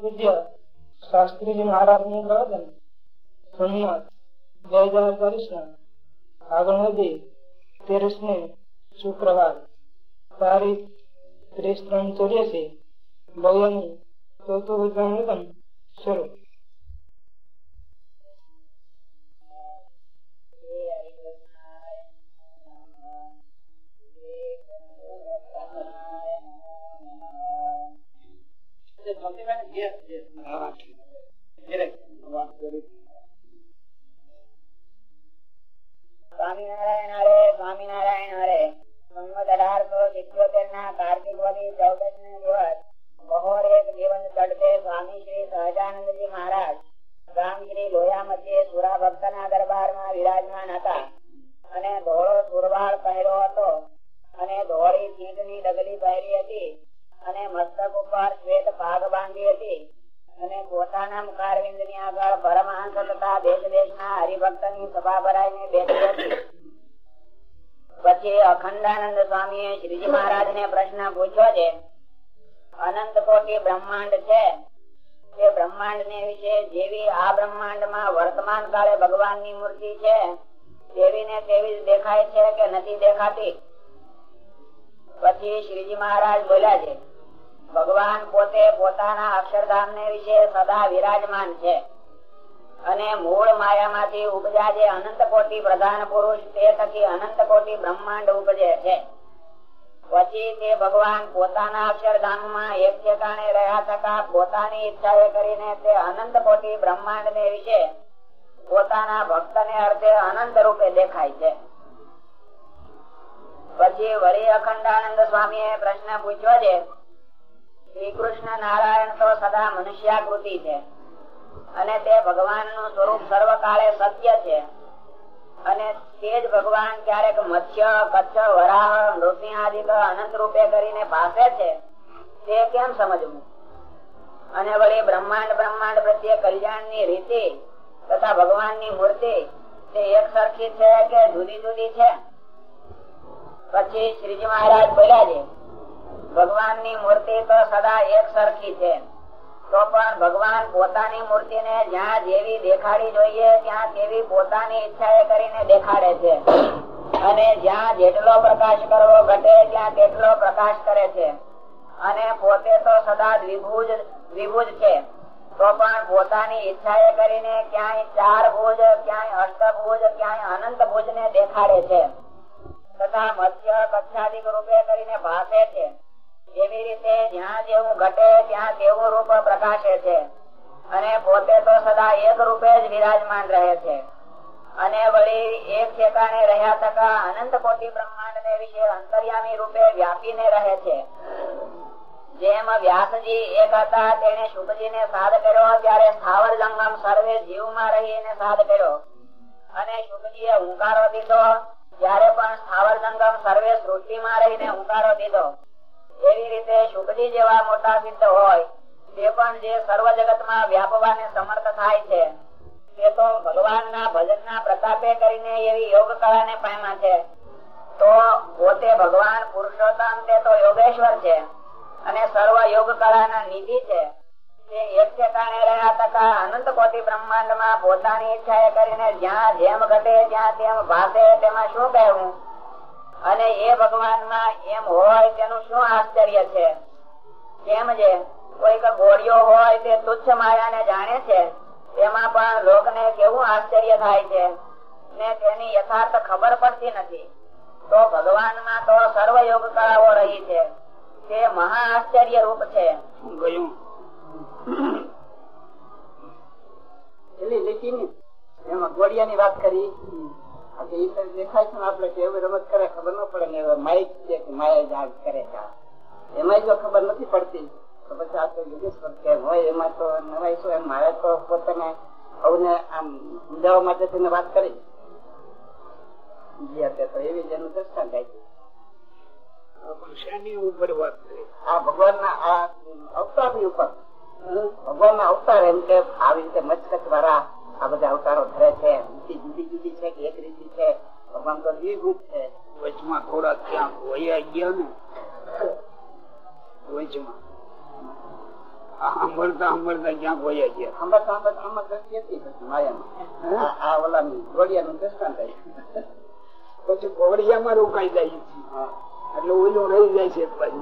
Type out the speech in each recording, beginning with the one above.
પૂજ્ય શાસ્ત્રીજી મહારાજનું પ્રવચન સંમત જય જય કૃષ્ણ આગળ વધી તેરસમી શુક્રવાર, તારીખ ત્રીસ ત્રણ ચોર્યાસી ભવ્યનું ચોથું શરૂ. તડકે સ્વામી લોયા મધ્યે સુરા દરબારમાં વિરાજમાન હતા અને ધોળો સુરવાળ પહેર્યો હતો અને ધોળી ચીંટની ડગલી પહેરી હતી અને મસ્તક ઉપર શ્વેત ભાગ બાંધી હતી. અને પોતાના મુખારવિંદની આગળ પરમહંસ તથા દેશ દેશ ના હરિભક્તની સભા ભરાઈને બેઠી હતી. પછી અખંડાનંદ સ્વામી શ્રીજી મહારાજ ને પ્રશ્ન પૂછ્યો છે, અનંત કોટી બ્રહ્માંડ છે? તે બ્રહ્માંડ ને વિશે જેવી આ બ્રહ્માંડમાં વર્તમાન કાળે ભગવાનની મૂર્તિ છે, તેવી ને તેવી દેખાય છે કે નથી દેખાતી? પછી શ્રીજી મહારાજ બોલ્યા છે ભગવાન પોતે પોતાના અક્ષરધામ ને વિશે સદા વિરાજમાન છે. અને મૂળ માયા માંથી ઉપજા જે અનંત કોટી પ્રધાન પુરુષ, તે થકી અનંત કોટી બ્રહ્માંડ ઉપજે છે. પછી તે ભગવાન પોતાના અક્ષરધામમાં એક ઠેકાણે રહ્યા થતા પોતાની ઈચ્છા કરીને તે અનંત કોટી બ્રહ્માંડ ને વિશે પોતાના ભક્ત ને અર્થે અનંત રૂપે દેખાય છે. પછી વળી અખંડાનંદ સ્વામી પ્રશ્ન પૂછ્યો છે શ્રી કૃષ્ણ નારાયણ ભાષે તે કેમ સમજવું? અને વળી બ્રહ્માંડ બ્રહ્માંડ પ્રત્યે કલ્યાણ રીતિ તથા ભગવાન મૂર્તિ તે એક સરખી છે કે જુદી જુદી છે? પછી શ્રીજી મહારાજ બોલ્યા છે ભગવાનની મૂર્તિ તો સદા એક સરખી છે. તો પણ ભગવાન પોતાની મૂર્તિ ને જ્યાં જેવી દેખાડી જોઈએ, ત્યાં તેવી પોતાની ઈચ્છા કરીને દેખાડે છે. અને જ્યાં જેટલો પ્રકાશ કરવો ઘટે, ત્યાં તેટલો પ્રકાશ કરે છે. અને પોતે તો સદા દ્વિભુજ દ્વિભુજ છે. તો પણ પોતાની ઈચ્છા કરીને ક્યાંય ચાર ભુજ, ક્યાંય અષ્ટભુજ, ક્યાંય અનંત ભુજ ને દેખાડે છે. તથા મત્સ્ય કચ્છાદિક રૂપે કરીને ભાષે છે. એવી રીતે જ્યાં જેવું ઘટે, ત્યાં તેવું રૂપ પ્રકાશે છે. અને પોતે તો સદા એક રૂપે જ વિરાજમાન રહે છે. અને વળી એક ઠેકાણે રહ્યા તકા અનંત કોટી બ્રહ્માંડ ને વિશે અંતર્યામી રૂપે વ્યાપીને રહે છે. જેમ વ્યાસજી એક હતા તેને શુભજી ને સાધ કર્યો, ત્યારે સ્થાવર જંગમ સર્વે જીવમાં રહીને સાધ કર્યો. અને શુભજી એ હુંકારો દીધો, ત્યારે પણ સ્થાવર જંગમ સર્વે સૃષ્ટિ માં રહીને હુંકારો દીધો. એવી રીતે શુકજી જેવા મોટા સિદ્ધ હોય, તે પણ જે સર્વ જગતમાં વ્યાપવાને સમર્થ થાય છે. તે તો ભગવાન ના ભજન ના પ્રતાપે કરીને એવી યોગ કળા ને પામ્યા છે. તો પોતે ભગવાન પુરુષોત્તમ તે તો યોગેશ્વર છે અને સર્વ યોગ કળા ના નિધિ છે. એક અનંત કોટી બ્રહ્માંડમાં પોતાની ઈચ્છા કરીને જ્યાં જેમ ઘટે ત્યાં તેમ ભાષે તેમાં શું કહેવું? અને એ ભગવાનમાં એમ હોય તેનું શું આશ્ચર્ય છે? કેમ છે કોઈક ગોળીઓ હોય તે તુચ્છ માયા ને જાણે છે. તેમાં પણ લોક ને કેવું આશ્ચર્ય થાય છે? ને તેની યથાર્થ ખબર પડતી નથી. તો ભગવાનમાં તો સર્વ યોગ કળાઓ રહી છે. તે મહા આશ્ચર્ય રૂપ છે. એમાં ગોળિયા ની વાત કરી. દેખાય છે આપડે કેવું રમત કરે ખબર ન પડે ને માઇક છે કે માયા જાગ કરે છે એમાં જો ખબર નથી પડતી. તો પછી આ તો યોગેશ્વર કે હોય એમાં તો નવાઈ શું એમ મારે તો પોતાને અવને આમ સમજાવવા માટે તેને વાત કરી. તો એવી જ એનું દર્શન થાય છે. ભગવાન ના આ અવતારની ઉપર. ભગવાન ના અવતાર એમ કે આવી રીતે મચકચ વાળા આ બધા અવતારો ધરે છે જુદી જુદી છે કે એક રીતિ છે ભગવાન તો દ્વિભૂત છે વચમાં થોડા ક્યાંક હોય ગયા ને વચમાં સાંભળતા સાંભળતા ક્યાં કોઈ ગયા સાંભળતા સાંભળતા પછી માયામાં આ- ઓલાની ઘોડિયાનું દ્રષ્ટાંત. પછી કોવડિયામાં રોકાઈ જાય છે હા. એટલે ઓલું રહી જાય છે બાજુ.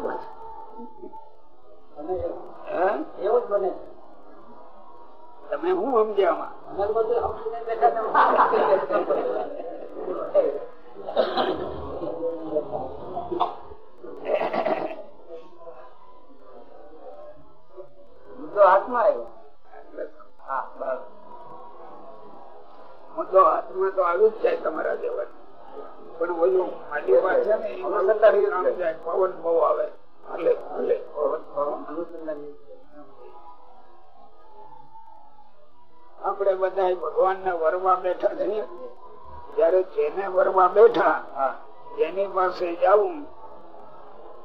હે? એવું જ બને છે. તમે હું સમજ્યા તો હાથમાં આવ્યો. હા બસ. તો હાથમાં તો આવ્યું જ જાય તમારા જેવા. પણ ઓલું પાસે પવન બહુ આવે. ભલે ભલે. અનુસંધાન. આપણે બધા ભગવાન ને વરવા બેઠા છીએ. જયારે જેને વરવા બેઠા જેની પાસે જવું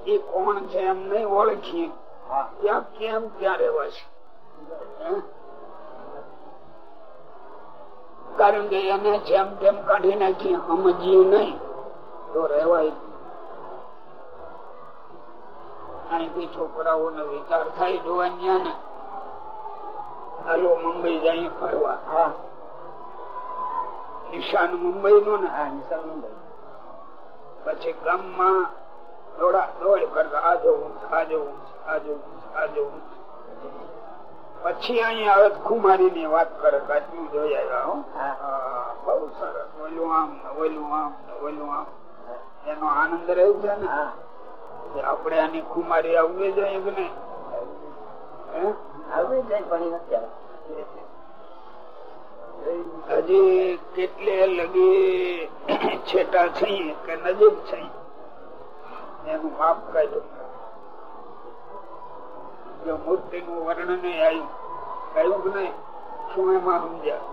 એ કોણ છે એમ નહીં ઓળખીએ. ત્યાં કેમ ક્યાં રહેવાશે? કારણ કે એને જેમ તેમ કાઢી નાખી જીવ નહીં. તો રહેવાય. અહીંથી છોકરાઓનો વિચાર થાય જોવાની ને. હાલો મુંબઈ જાય ફરવા. હા. નિશાન મુંબઈ નું? ને હા નિશાન મુંબઈ. પછી ગામમાં દોડા દોડ કરતા આ જવું આ જવું આ જવું આ જવું. પછી અહીંયા આવે ખુમારી ની વાત કરે કાચું જોઈ આવ્યા બહુ સરસ. ઓલું આમ ઓલું આમ ઓલું આમ. એનો આનંદ રહ્યો છે ને? આપણે આની ખુમારી આવવી જોઈએ કે નહીં હે? જાય પણ નથી આવતી. હજી કેટલે લગી છેટા છીએ કે નજીક છે એનું માપ કાઢ્યું જો મૂર્તિ નું વર્ણન આવ્યું કહ્યું કે નહીં શું એમાં સમજ્યા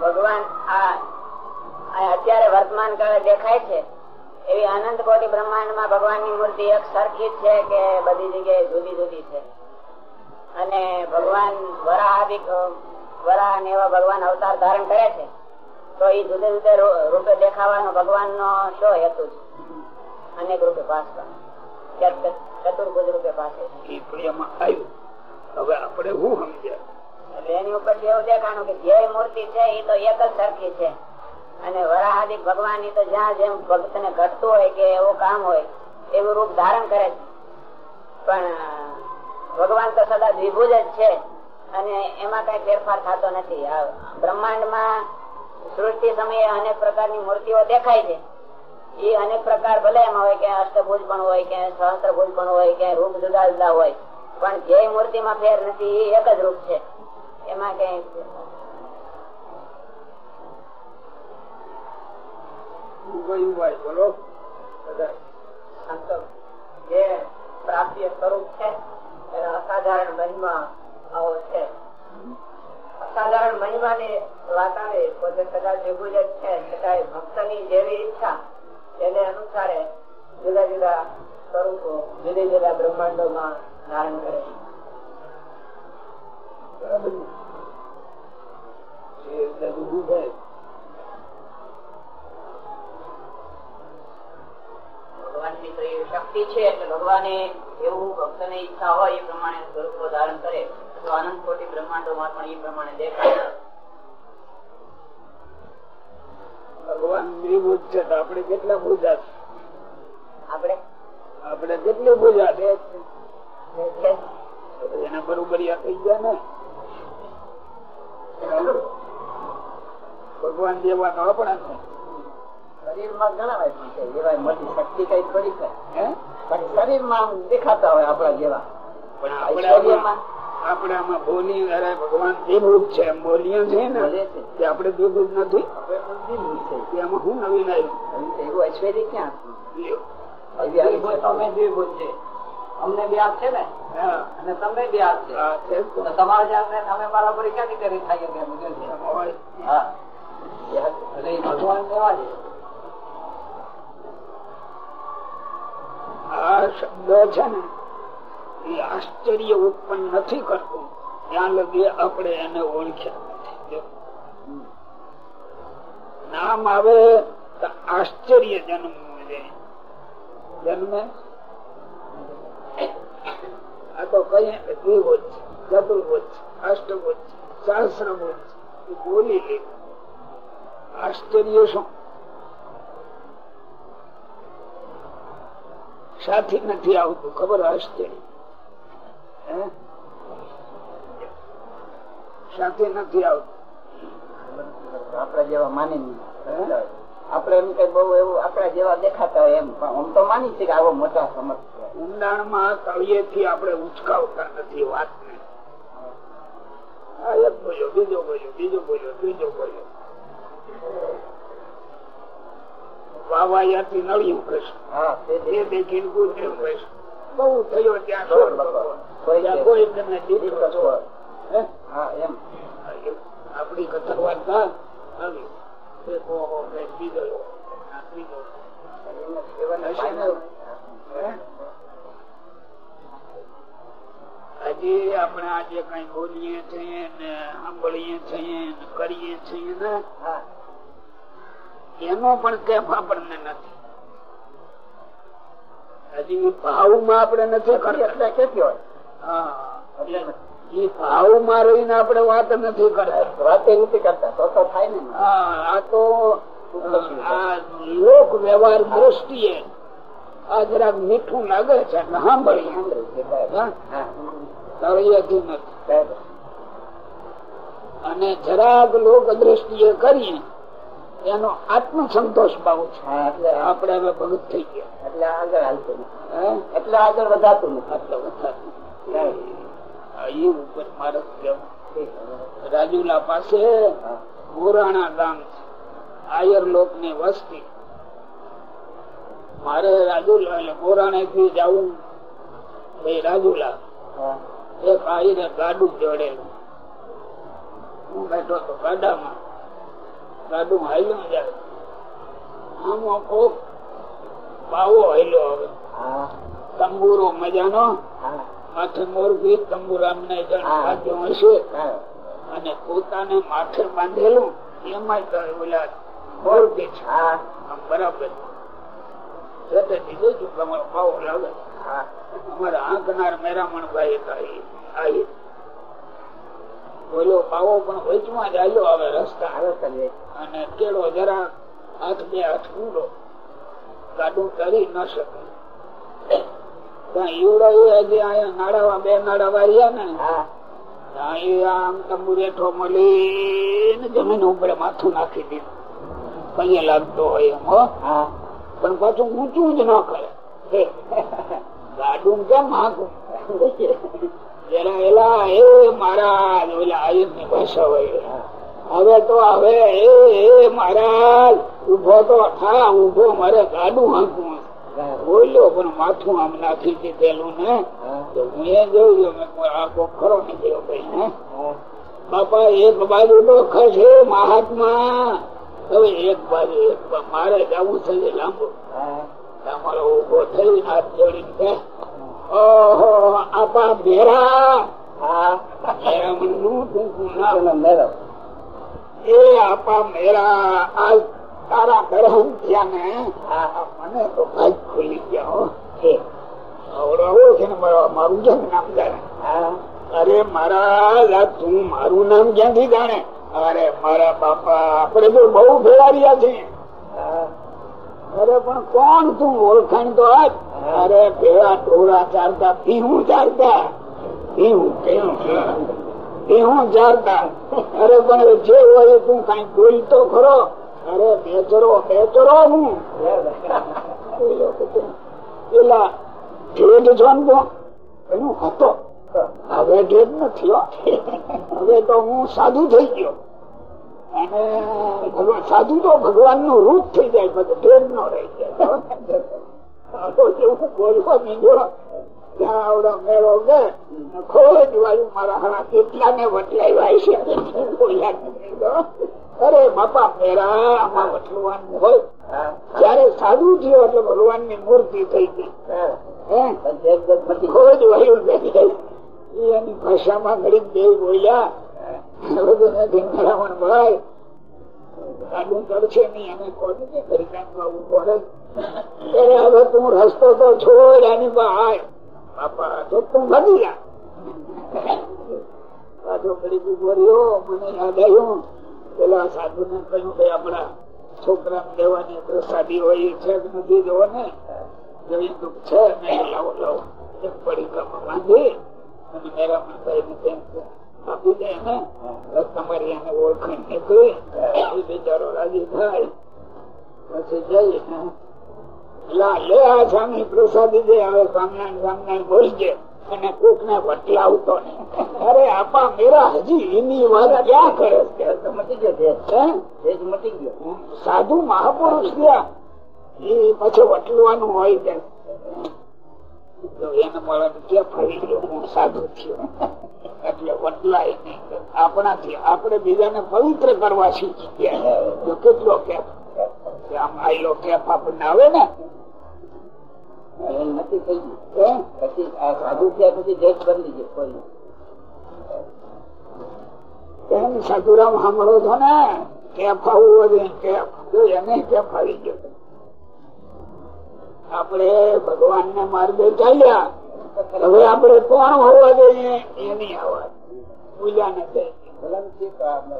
ભગવાન આ આ અત્યારે વર્તમાન કાળે દેખાય છે એવી અનંત કોટી બ્રહ્માંડમાં ભગવાનની મૂર્તિ એક સરખી જ છે કે બધી જગ્યાએ જુદી જુદી છે. અને ભગવાન વરાહ આદિ વરા ને એવા ભગવાન અવતાર ધારણ કરે છે તો એ જુદે જુદે રૂપે દેખાવાનો ભગવાન નો શો હેતુ છે? અનેક રૂપે પાસવા ચતુર્ભુજ રૂપે પાસે હવે આપણે શું સમજ્યા? એટલે એની ઉપર એવું દેખાણું કે જે મૂર્તિ છે એ તો એક જ સરખી છે. અને વરાહાદિક ભગવાનની તો જ્યાં જેમ ભક્ત ને ઘટતું હોય કે એવું કામ હોય, એવું રૂપ ધારણ કરે પણ, ભગવાન તો સદા દ્વિભુજ જ છે અને એમાં કઈ ફેરફાર થતો નથી. બ્રહ્માંડમાં સૃષ્ટિ સમયે અનેક પ્રકારની મૂર્તિઓ દેખાય છે. એ અનેક પ્રકાર ભલે એમાં હોય કે અષ્ટભુજ પણ હોય કે સહસ્ત્રભુજ પણ હોય કે રૂપ જુદા જુદા હોય, પણ જે મૂર્તિમાં ફેર નથી. એ એક જ રૂપ છે. એમાં કઈ જેવી ઈચ્છા તેને અનુસારે જુદા જુદા સ્વરૂપો જુદા જુદા બ્રહ્માંડો માં ધારણ કરે છે. ને? એ એટલે ઊભું થાય. ભગવાનની તો એવી શક્તિ છે એટલે ભગવાને એવું ભક્ત ને ઈચ્છા હોય એ પ્રમાણે સ્વરૂપો ધારણ કરે તો આનંદ કોટી બ્રહ્માંડો માં પણ એ પ્રમાણે દેખાય ભગવાન છે આપણે કેટલા? આપણે આપણે કેટલી પૂજા છે એના બરોબર ગયા ને ભગવાન જેવા તો આપણા છે શરીરમાં ઘણા છે એવા મોટી શક્તિ કઈ થોડી છે શરીરમાં દેખાતા હોય આપણા જેવા. પણ આપણે આમાં- આપણે આમાં બોલી અરે ભગવાન દેવરૂપ છે એમ બોલીએ છે ને બોલે આપણે દેવરૂપ નથી આપણે તો દિલનું છે. એમાં શું નવીન આવ્યું? એવું ઐશ્વર્ય ક્યાં? લ્યો. એવી છે. અમને બે હાથ છે ને? હા. અને તમને બે હાથ છે. આ છે તો. તો તમારા જાતને ક્યાંથી કરી થાય ભગવાન એવા છે. આ શબ્દ છે ને, એ આશ્ચર્ય ઉત્પન્ન નથી કરતું. ત્યાં લગી આપણે એને ઓળખ્યા નથી. નામ આવે તો આશ્ચર્ય જન્મવું જોઈએ જન્મે? આ તો કઈ દ્વિભુજ ચતુર્ભુજ અષ્ટભુજ સહસ્રભુજ બોલી લે. આશ્ચર્ય શું? સાથી નથી આવતું ખબર હશે સાથે નથી આવતું. આપડે જેવા માની આપડે એમ કઈ બહુ એવું આપડા જેવા દેખાતા હોય એમ આમ તો માની છે કે આવો મોટા સમજ ઊંડાણમાં તળિયે થી ઉચકાવતા નથી વાત ને એક બોલ્યો બીજો બોલ્યો બીજો બોલ્યો ત્રીજો બોલ્યો. વાવાયાથી નળિયું તે એ દેખીને ગુજર કૃષ્ણ બહુ થયો ત્યાં કોઈ દીકરો એમ. આપડી કથા વાર્તા આવી એક ઓહો, એક બીજો ઓહો, આ ત્રીજો ઓહો. હશે ને? હે? હજી આપણે આજે કઈ બોલીએ છીએ ને સાંભળીએ છીએ ને કરીએ છીએ ને? હા. એનો પણ કેફ આપણને નથી? હજી ભાવમાં આપણે નથી એટલે હોય. હા એ ભાવમાં રહીને આપણે વાત નથી કરતા. વાતે નથી કરતા તો તો થાય ને. આ તો લોક વ્યવહાર દ્રષ્ટિએ આ જરાક મીઠું લાગે છે એટલે સાંભળીએ. હા? હા. નથી. અને જરાક લોક દ્રષ્ટિએ કરીએ એનો આત્મ સંતોષ ભાવ છે. આપડે હવે ભગત થઈ ગયા. એટલે આગળ હાલતું એટલે આગળ વધાતું આટલો વધારે એ ઉપર મારે કેવું રાજુલા પાસે ગોરાણા ગામ છે. આયર લોકની વસ્તી. મારે રાજુલા એટલે ગોરાણા થી જવું ભાઈ રાજુલા. એક આયરે ગાડું જોડેલું હું બેઠો તો ગાડામાં ગાડું હાલ્યો જાય. આમ આખો બાવો હાલ્યો હવે તંબુરો મજાનો. માથે મોરભી તંબુરામને જણ હા. હશે. અને પોતાને માથે બાંધેલું એમાં ઓલા મોરભી છે. આમ બરાબર. અમારા આંકનાર મેરામણ ભાઈ બોલો પાવો પણ વચમાં જ આવ્યો હવે રસ્તા. અને કેળો જરા હાથ બે હાથ પૂરો ગાડું તરી ન શકે. નાડાવા બે નાડા વાર્યા ને. હા. આમ તંબુરેઠો મળી જમીન ઉપર માથું નાખી દીધું. કઈ લાગતો હોય એમ હો. હા. પણ પાછું ઊંચું જ ન કરે. ગાડું કેમ હાંકું? એલા એ મહારાજ ઓલા આયુષની ભાષા હોય. હવે તો હવે એ મહારાજ ઊભો તો થા ઊભો મારે ગાડું હાંકવું બોલ્યો પણ માથું આમ નાખી દીધેલું ને. તો હું એ જોયું મેં આ ખરો નીકળ્યો ભાઈ ને હા. બાપા એક બાજુ તો ખસે મહાત્મા. હવે એક બાજુ એક મારે જવું છે લાંબુ. તમારો ઊભો થઈ હાથ જોડીને ઓહો, આપા નામ એ આપા મેરા, આ તારા ગ્રહણ થયા ને, આ મને તો ભાગ ખુલી ગયા છે. મારો- મારું જેમ નામ જાણે. અરે મારા લા તું મારું નામ ક્યાંથી જાણે અરે મારા બાપા, આપણે તો બહુ ભેળારિયા છીએ હા. અરે પણ કોણ તું? ઓળખાણ તો આજ અરે ભેળા ટોળા ચાલતા પીહું ચાલતા. પીહું પીહું ચારતા અરે પણ જે હોય તું કઈ બોલ તો ખરો. અરે બેચરો બેચરો હું. પેલા ઠેઠ છો ને તું એનું હતો. હવે ઠેઠ નથી હવે તો હું સાધુ થઈ ગયો. સાધુ તો ભગવાનનું રૂપ થઈ જાય બધું ભેદ નો રહી. જાય બોલવા બીજો. અરે બાપા મેરા આમાં વટલવાનું હોય. જયારે સાધુ થયો એટલે ભગવાનની મૂર્તિ થઈ ગઈ. ખોજ વાયુ એની ભાષામાં ગરીબ દેવ બોલ્યા ભાઈ એની પેલા સાધુ ને કહ્યું કે આપણા છોકરા દેવાની પ્રસાદી હોય છે નથી જોવો ને. છે, મેં લાવો લાવો. એક પડીકામાં બાંધી અને મેરામણ ભાઈ ને તેમ આપી દે ને બસ તમારી એને ઓળખાણ એ બિચારો રાજી થાય. પછી જઈ લા લે આ સ્વામી પ્રસાદી દે હવે સ્વામિનારાયણ સ્વામિનારાયણ બોલજે અને કોક ને. અરે આપા મેરા હજી એની વાત ક્યાં કરે મટી ગયો સાધુ મહાપુરુષ ગયા. એ પછી વટલવાનું હોય છે તો એને ક્યાં ફરી ગયો હું સાધુ થયો. એટલે વટલાય નહીં. આપણાથી આપણે બીજાને પવિત્ર કરવા શીખી ગયા. કેટલો કેપ? આમ આયલો કેપ આપણને આવે ને? નથી થઈ ગયું? પછી આ સાધુ થયા પછી દેશ બદલી ગયો કોઈ એમ સાધુરામ સાંભળો છો ને? કેફ આવવું વધે કેફ જો એને કેફ આવી ગયો. આપણે ભગવાન ને માર્ગે ચાલ્યા. હવે આપણે કોણ હોવા જોઈએ? એની અવાજ પૂજા ને તે ભલામણ તો આપણે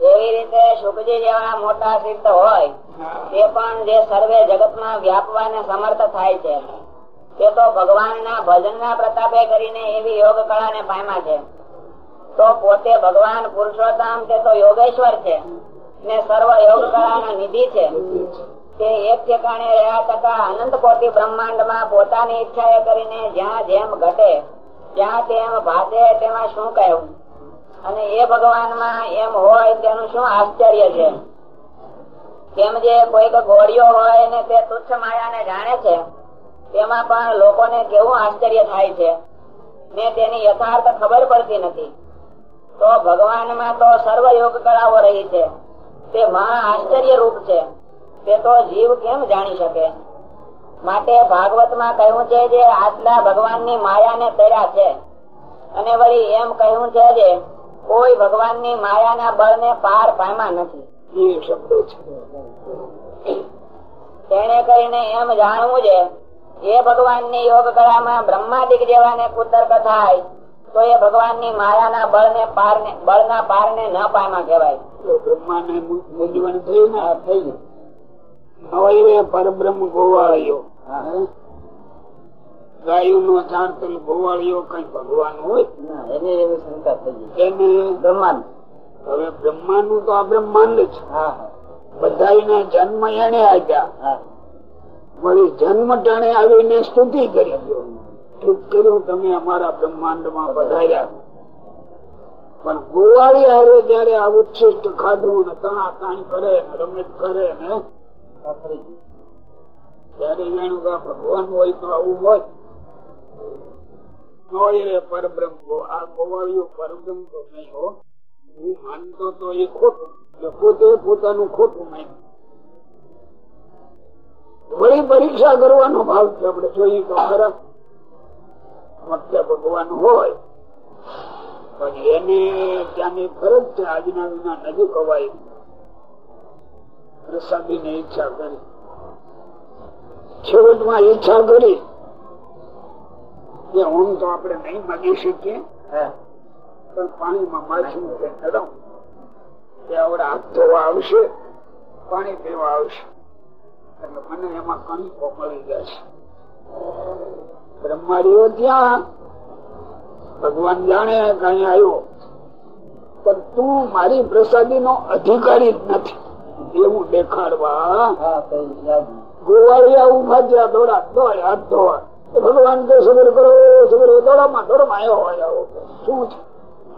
એવી રીતે શુકજી જેવા મોટા સિદ્ધ હોય તે પણ જે સર્વે જગતમાં વ્યાપવાને સમર્થ થાય છે. તે તો ભગવાન ના ભજન ના પ્રતાપે કરીને એવી યોગ કળા ને પામ્યા છે. તો પોતે ભગવાન પુરુષોત્તમ તે તો યોગેશ્વર છે? ને સર્વ યોગકળાના નિધિ છે. તે એક ઠેકાણે રહ્યા તથા અનંત કોટી બ્રહ્માંડમાં પોતાની ઈચ્છાએ કરીને જ્યાં જેમ ઘટે ત્યાં તેમ ભાષે તેમાં શું કહેવું? અને એ ભગવાનમાં એમ હોય તેનું શું આશ્ચર્ય છે? કેમ જે કોઈક ગોળીઓ હોય ને તે તુચ્છ માયાને જાણે છે, તેમાં પણ લોકોને કેવું આશ્ચર્ય થાય છે? ને તેની યથાર્થ ખબર પડતી નથી. તો ભગવાનમાં તો સર્વ યોગ કળાઓ રહી છે. તે મહા આશ્ચર્ય રૂપ છે. તે તો જીવ કેમ જાણી શકે? માટે ભાગવતમાં કહ્યું છે જે આટલા ભગવાનની માયા ને તર્યા છે. અને વળી એમ કહ્યું છે જે કોઈ ભગવાનની માયા ના બળ ને પાર પામા નથી તેને કરીને એમ જાણવું છે એ ભગવાનની યોગ કળામાં બ્રહ્માદિક જેવા ને કુતર્ક થાય તો એ ભગવાનની માયા ના બળ ને પાર ને બળ ના પાર ને ન કહેવાય. તો બ્રહ્મા ને મૂંઝવણ થયું ને? આ થઈ. ગયું પરબ્રહ્મ નો ચાંતલ ગોવાળીઓ કઈ ભગવાન હોય? ના એને એવી શંકા થઈ ગઈ. એને? બ્રહ્માંડ હવે બ્રહ્માનું તો આ બ્રહ્માંડ જ. બધાને જન્મ એને આપ્યા. હા. વળી જન્મ ટાણે આવીને સ્તુતિ કરી દો કર્યું તમે અમારા બ્રહ્માંડમાં વધાર્યા. પણ ગોવાળી આવે જયારે આ ઉચ્છિષ્ટ ખાધું ને તણા તાણી કરે ને રમત કરે ને ત્યારે જાણ્યું કે ભગવાન હોય તો આવું હોય. પરબ્રહ્મ, આ ગોવાળીઓ પરબ્રહ્મ નહીં હો. ખોટું પોતે પોતાનું ખોટું માન્યું. વળી પરીક્ષા કરવાનો ભાવ છે, આપણે જોઈએ તો ખરા. વખતે ભગવાન હોય. પણ એને ત્યાંની ફરજ છે આજના વિના નજીક અવાય પ્રસાદી ને ઈચ્છા કરી. છેવટમાં ઈચ્છા કરી. કે હું તો આપણે નહીં માગી શકીએ હા. પણ પાણીમાં માછલી ચડાવ કે આવડે હાથ ધોવા આવશે પાણી પીવા આવશે. એટલે મને એમાં કંઈકો મળી જશે બ્રહ્માડીઓ ત્યાં. ભગવાન જાણે કઈ આવ્યો. પણ તું મારી પ્રસાદી નો અધિકારી જ નથી. એવું દેખાડવા. ગોવાળિયા ઊભા થયા દોડા દોડ હાથ ધોવા. ભગવાન તો સગર કરો સગર દોડામાં દોડામાં આવ્યો હોય આવો. શું છે?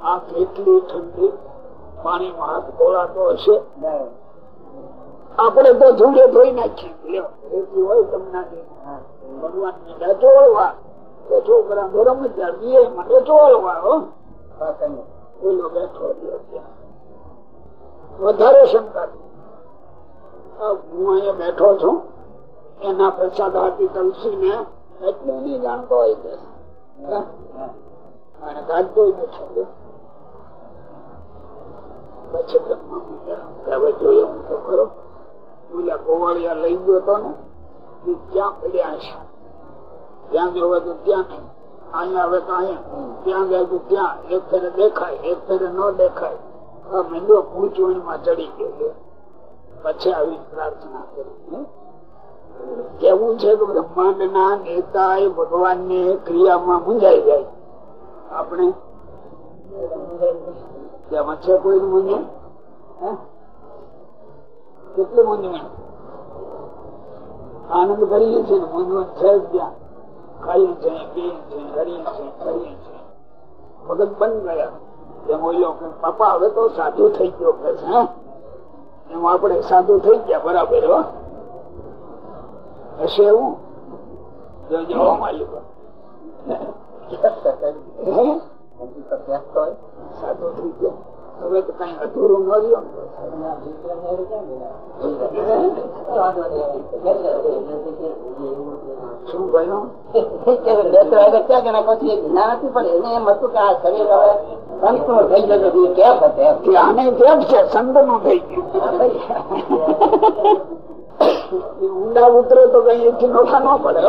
આ કેટલી ઠંડી પાણીમાં હાથ ધોળાતો હશે. આપણે તો ધૂળે ધોઈ નાખીએ. હોય તમને ભગવાન ને ચોળવા તો છોકરા ગરમ ચાલીએ મને ચોળવા. પેલો બેઠો. વધારે શંકા. હું અહીંયા બેઠો છું. એના પ્રસાદ હાથી તલસી ને એટલું નહીં જાણતો હોય કે. અને કાઢતો નથી પછી બ્રહ્મા કે હું તો ખરો. બોલ્યા ગોવાળિયા લઈ ગયો હતો ને, એ ક્યાં પડ્યા છે. ત્યાં જોવા તો ત્યાં અહીંયા આવે તો અહીંયા ત્યાં જાય તો ત્યાં, એક ફેરે દેખાય, એક ફેરે ન દેખાય. આ મેંદો પૂંચવણીમાં ચડી ગયો પછી આવી પ્રાર્થના કરી કેવું છે કે બ્રહ્માંડ ના નેતા એ ભગવાનની ક્રિયામાં મૂંઝાઈ જાય? આપણે? તેમાં છે કોઈ મૂંઝવણ કેટલી મૂંઝવણ? આનંદ કરીએ છે ને મૂંઝવણ છે જ ત્યાં. ખાઈ છે પી છે હરી છે કરી છે. ભગત બંધ ગયા. એમ ઓઈ કે પાપા હવે તો સાધુ થઈ ગયો કે છે એમ આપણે સાધુ થઈ ગયા બરાબર હો? હશે એવું? જો જવા માલિક. સાધુ થઈ ગયા. હવે તો કઈ અધૂરું ન રહ્યો. પછી પણ એમ હતું કે આ શરીર હવે સંતનું થઈ એ હશે આને કેમ છે? સંતનું થઈ ગયું. ઊંડા ઉતરે તો કઈ એથી નોખા ન પડે.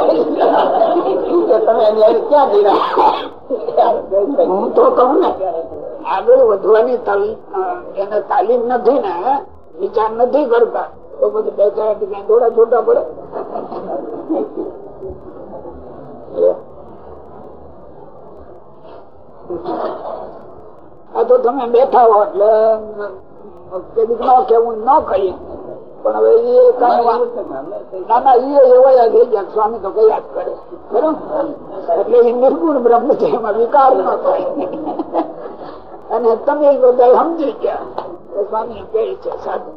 તમે ક્યાં જઈ રહ્યા હું તો કહું ને. આગળ વધવાની તાલીમ એને તાલીમ નથી ને વિચાર નથી કરતા. તો પછી બે ચાર કઈ થોડા છોટા પડે. આ તો તમે બેઠા હો એટલે કદીક ન કેવું ન કહીએ પણ હવે એ ના ના એ એવા થઈ ગયા સ્વામી તો કયા જ કરે. બરોબર? એટલે એ નિર્ગુણ બ્રહ્મ છે એમાં વિકાર ન થાય. અને તમે બધા સમજી ગયા. સ્વામી કહે છે સાધુ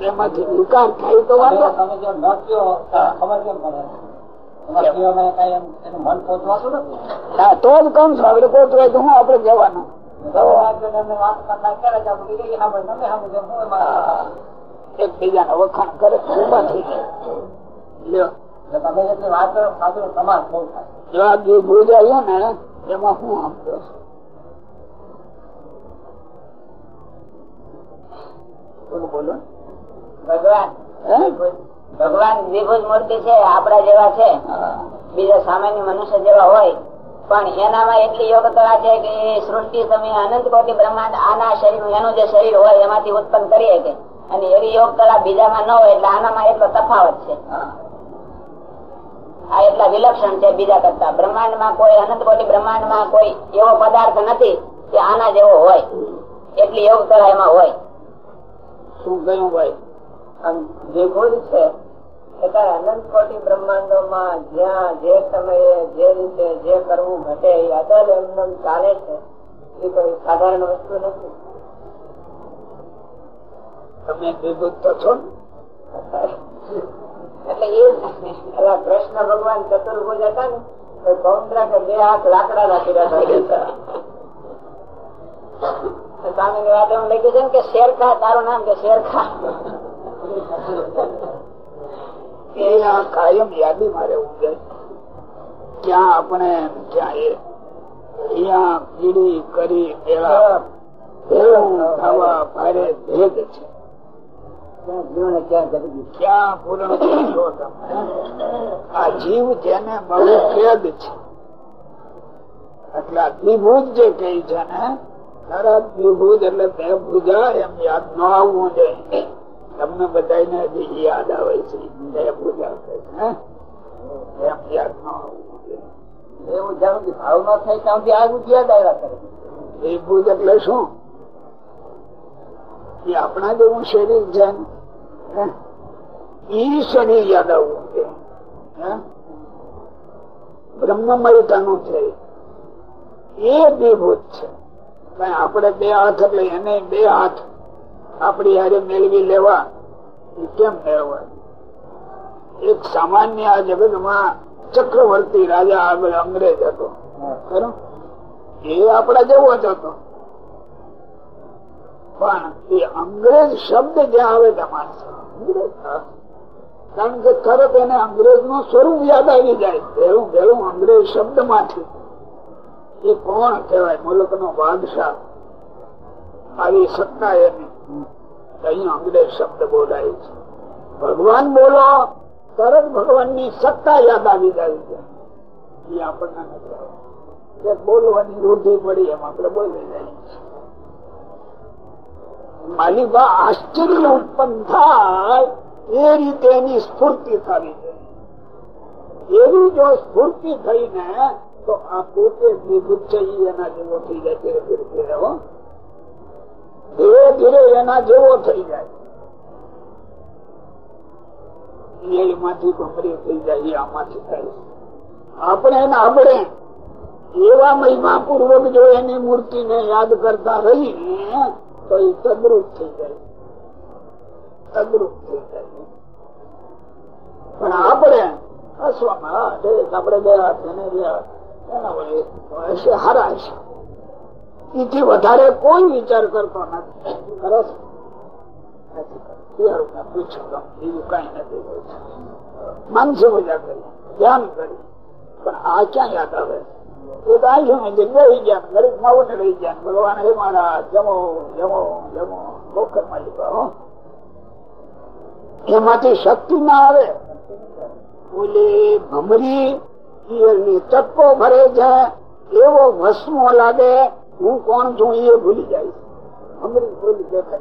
એમાંથી વિકાર થાય તો વાંધો તમે જો ન કયો ખબર કેમ પડે? ને એમાં હું છું. ભગવાન? ભગવાન દ્વિભુજ મૂર્તિ છે આપડા જેવા છે. બીજા સામાન્ય મનુષ્ય જેવા હોય. પણ એનામાં એટલી યોગ્યતા છે કે એ સૃષ્ટિ સમય અનંત કોટી બ્રહ્માંડ આના શરીર એનું જે શરીર હોય એમાંથી ઉત્પન્ન કરી શકે. અને એવી યોગકલા બીજામાં ન હોય એટલે આનામાં એટલો તફાવત છે. આ એટલા વિલક્ષણ છે બીજા કરતા. બ્રહ્માંડમાં કોઈ અનંત કોટી બ્રહ્માંડમાં કોઈ એવો પદાર્થ નથી કે આના જેવો હોય. એટલી યોગકલા એમાં હોય. શું ગયું હોય. આમ જે ભૂલ છે છતાં અનંત કોટી બ્રહ્માંડો માં જ્યાં જે સમયે જે રીતે જે કરવું ઘટે એ અદલ એમને ચાલે છે એ કોઈ સાધારણ વસ્તુ નથી. તમે તો છો એટલે એ કૃષ્ણ ભગવાન ચતુર્ભુજ હતા ને તો કે બે હાથ લાકડા ના કર્યા લખ્યું છે ક્યાં આપણે ક્યાં ભેદ આ જીવ જેને બહુ કેદ છે. એટલે આ દ્વિભુજ જે કહી છે ને એટલે બે ભુજા એમ યાદ ન આવવું જોઈએ. તમને બધાને હજી યાદ આવે છે. બે ભુજા? એમ યાદ ન આવવું જોઈએ. એવું જ્યાં સુધી ભાવ ન થાય ત્યાં સુધી આગળ યાદ આવ્યા કરે. દ્વિભુજ એટલે શું? એ આપણા જેવું શરીર છે? ઈ શરીર યાદ આવવું? બ્રહ્મમયતાનું છે. એ દેભૂત છે. પણ આપણે બે હાથ એટલે એને બે હાથ આપણી હારે મેળવી લેવા એ કેમ મેળવવા એક સામાન્ય આ જગતમાં ચક્રવર્તી રાજા આગળ અંગ્રેજ હતો. એ આપણા જેવો જ હતો. પણ એ અંગ્રેજ શબ્દ જ્યાં આવે ત્યાં માણસ કારણ કે તરત એને અંગ્રેજનું સ્વરૂપ યાદ આવી જાય. ભેળું ભેળું અંગ્રેજ શબ્દમાંથી એ કોણ કહેવાય? મુલક નો બાદશાહ. આવી સત્તા એની. અહીંયા અંગ્રેજ શબ્દ બોલાય છે. ભગવાન બોલો, તરત ભગવાનની સત્તા યાદ આવી જાય છે. એ આપણને બોલવાની રૂઢી પડી એમ આપણે બોલી જાય માલિકા આશ્ચર્ય ઉત્પન્ન થાય એ રીતે એની સ્ફૂર્તિ થવી જોઈએ. એવી જો સ્ફૂર્તિ થઈને તો આ પોતે એના જેવો થઈ જાય ધીરે ધીરે એના જેવો થઈ જાય. આપણે એને મૂર્તિ ને યાદ કરતા રહીને તો એ તદ્રુપ થઈ જાય. તદ્રુપ થઈ જાય. પણ આપણે હસવામાં આપણે બે હાથ એને એથી વધારે કોઈ વિચાર કરતો નથી. સરસ આ ક્યાં યાદ આવે? એ તો ગયા ગરીબ માવો રહી ગયા. ભગવાન હે મારા જમો જમો જમો. બોખરમાં એમાંથી શક્તિ ના આવે. બોલે ભમરી ચક્કો ભરે છે. એવો વસમો લાગે હું કોણ છું એ ભૂલી જાય. ભૂલી દેખાય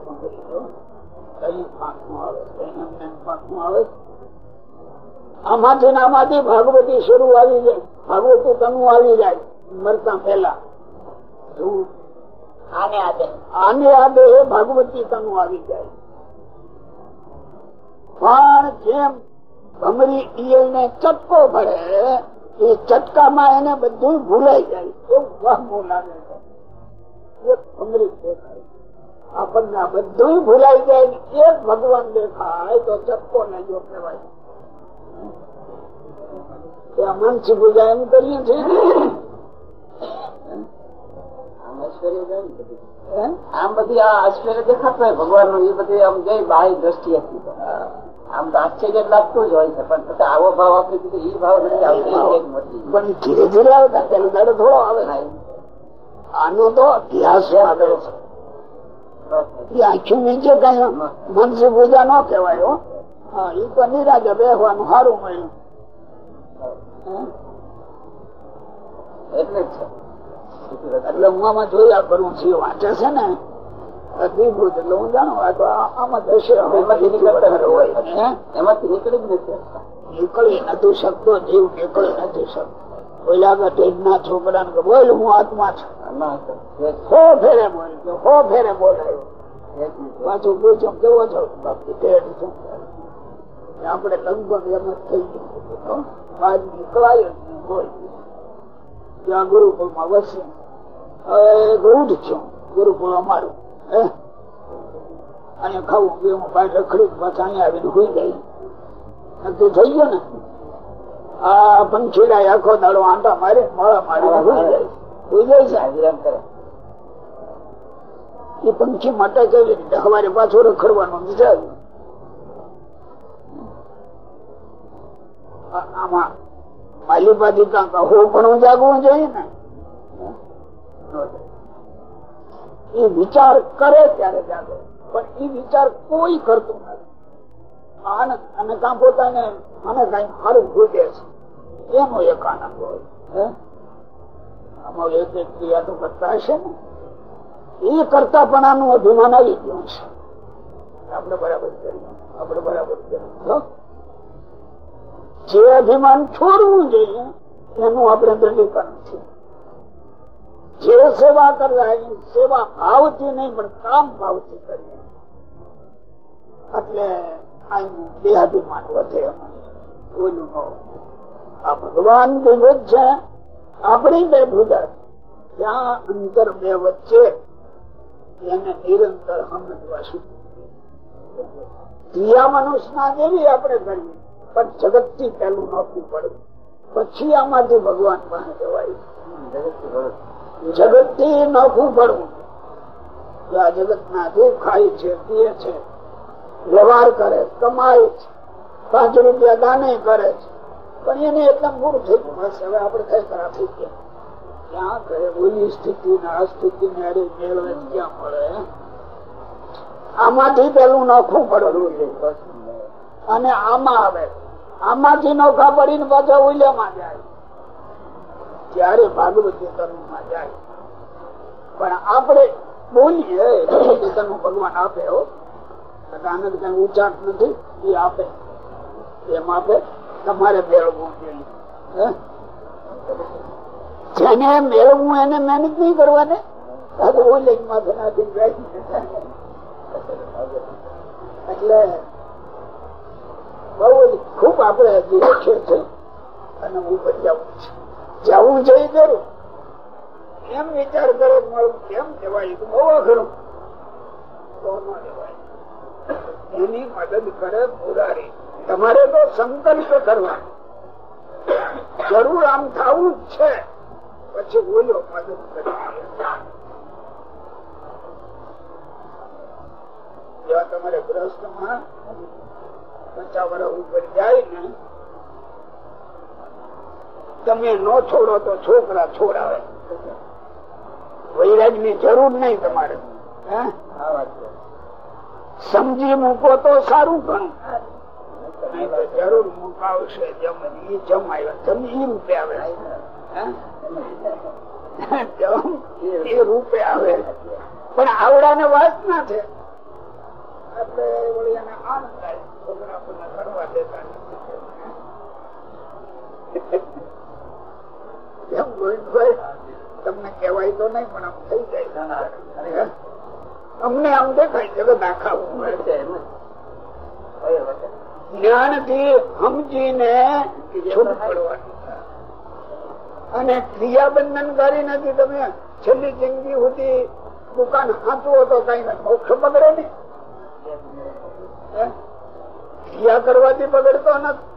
આમાંથી ભાગવતી શરૂ આવી જાય. ભાગવતી તનુ આવી જાય મરતા પેલા આને આદે. ભાગવતી તનુ આવી જાય. પણ જેમ ભમરી ઈયળ ને ચટકો ભરે એ ચટકામાં એને બધું ભૂલાઈ જાય. આપણને બધું ભૂલાઈ જાય એક ભગવાન દેખાય તો ચટકો ને જો કહેવાય. માનસી પૂજા એમ કરીએ છીએ. આમ બધી. આ આશ્ચર્ય દેખાતું ભગવાનનું એ બધી આમ જઈ બાહ્ય દ્રષ્ટિ હતી. આમ તો આશ્ચર્ય લાગતું જ હોય છે પણ આવો ભાવ આપી દીધો એ ભાવ નથી આવતો. પણ ધીરે ધીરે આવતા પેલો દાડો થોડો આવે. આનો તો અભ્યાસ આવે છે. આખી નીચે કઈ મનસી પૂજા ન કેવાય હા. એ તો નિરાજા બેસવાનું સારું મળ્યું. એટલે જ છે. એટલે હું આમાં જોયા કરું છું વાંચે છે ને. અદભુત એટલે હું જાણું આ તો આમાં દશે એમાંથી નીકળતા હોય. એમાંથી નીકળી જ નથી નીકળી નથી શકતો જીવ નીકળી નથી શકતો. ઓલા આગળ ના છોકરા ને બોલ હું આત્મા છું. હો ફેરે બોલ હો ફેરે બોલાયો પાછું પૂછો કેવો છો? બાકી ટેડ લગભગ એમ જ થઈ ગયું. બહાર નીકળાયો બોલ ત્યાં ગુરુકુળમાં હવે ગુરુડ છું. ગુરુકુળ અમારું. અહીંયા ખાવું પીવું બહાર રખડું પાછા અહીંયા આવીને હોઈ જાય. નક્કી થઈ ગયો ને? આ પંખીડા આખો દાડો આંટા મારે માળા મારે હોઈ જાય. હોઈ જાય છે? એ પંખી માટે કેવી રીતે? સવારે પાછું રખડવાનું વિચાર્યું આમાં માલિપાથી કહો પણ જાગવું જોઈએ ને? એ વિચાર કરે ત્યારે જાગે. પણ એ વિચાર કોઈ કરતું નથી. અને કાં પોતાને મને કઈ સારું ઘૂટે છે. એનો એક આનંદ હોય. આમાં એક ક્રિયા તો કરતા હશે ને. એ કરતા પણ આનું અભિમાન આવી છે. આપણે બરાબર કર્યું. આપણે બરાબર કરીએ જે અભિમાન છોડવું જોઈએ, એનું આપણે દૃઢીકરણ છે. જે સેવા કરવા સેવા ભાવથી નહીં, પણ કામ ભાવથી કરીએ. એટલે ભગવાન વિવિધ છે આપણી બે ભૂજા. ત્યાં અંતર બે વચ્ચે. એને નિરંતર સમજવા ક્રિયા મનુષ્ય જેવી આપણે કરીએ. પણ જગતથી પેલું નોખવું પડે. પછી આમાંથી ભગવાન પાસે જવાય. જગતથી નોખવું પડવું આ જગત ના દુઃખ ખાય છે, પીએ છે, વ્યવહાર કરે, કમાય છે, પાંચ રૂપિયા દાને કરે છે, પણ એને એકદમ પૂરું થઈ ગયું. બસ, હવે આપડે કઈ થઈ ગયા. ક્યાં કરે? ઓલી સ્થિતિ ને આ સ્થિતિ ને અરે મેળવે ક્યાં મળે આમાંથી પેલું નોખું પડવું અને આમાં આવે. આમાંથી નોખા પડીને પાછા ઉલ્યામાં જાય. ત્યારે ભાગવત ચેતનમાં જાય પણ આપણે બોલીએ ચેતન ભગવાન આપે હો. આનંદ કઈ ઉચાટ નથી, એ આપે. એમ આપે, તમારે મેળવવું જોઈએ. જેને મેળવવું એને મહેનત નહીં કરવાને. બોલે માથે નાખી એટલે બહુ ખૂબ આપણે હજી છે અને હું જવું છે. જવું છે એ કરું. એમ વિચાર કરે મારું કેમ જવાય તો બહુ અઘરું. તો એની મદદ કરે પુરારી તમારે તો સંકલ્પ કરવા. જરૂર આમ થવું જ છે. પછી બોલો, મદદ કરી. તમારે પ્રશ્નમાં પચાસ વર્ષ ઉપર જાય ને તમે નો છોડો તો છોકરા છોડાવે. વૈરાજની જરૂર નહીં તમારે. સમજી મૂકો તો સારું ઘણું જરૂર મુકાવશે જમ એ જમાય, જમી રૂપે આવે. એ રૂપે આવે. પણ આવડા ને વાત ના છે. એને આનંદ થાય. છોકરા કરવા દેતા એમ ગોવિંદભાઈ તમને કહેવાય તો નહીં, પણ આમ થઈ જાય. અમને આમ દેખાય ક્રિયાબંધનકારી નથી તમે. છેલ્લી જિંદગી સુધી દુકાન હાંચવો તો કઈ મોક્ષ પકડે ને. ક્રિયા કરવાથી બગડતો નથી.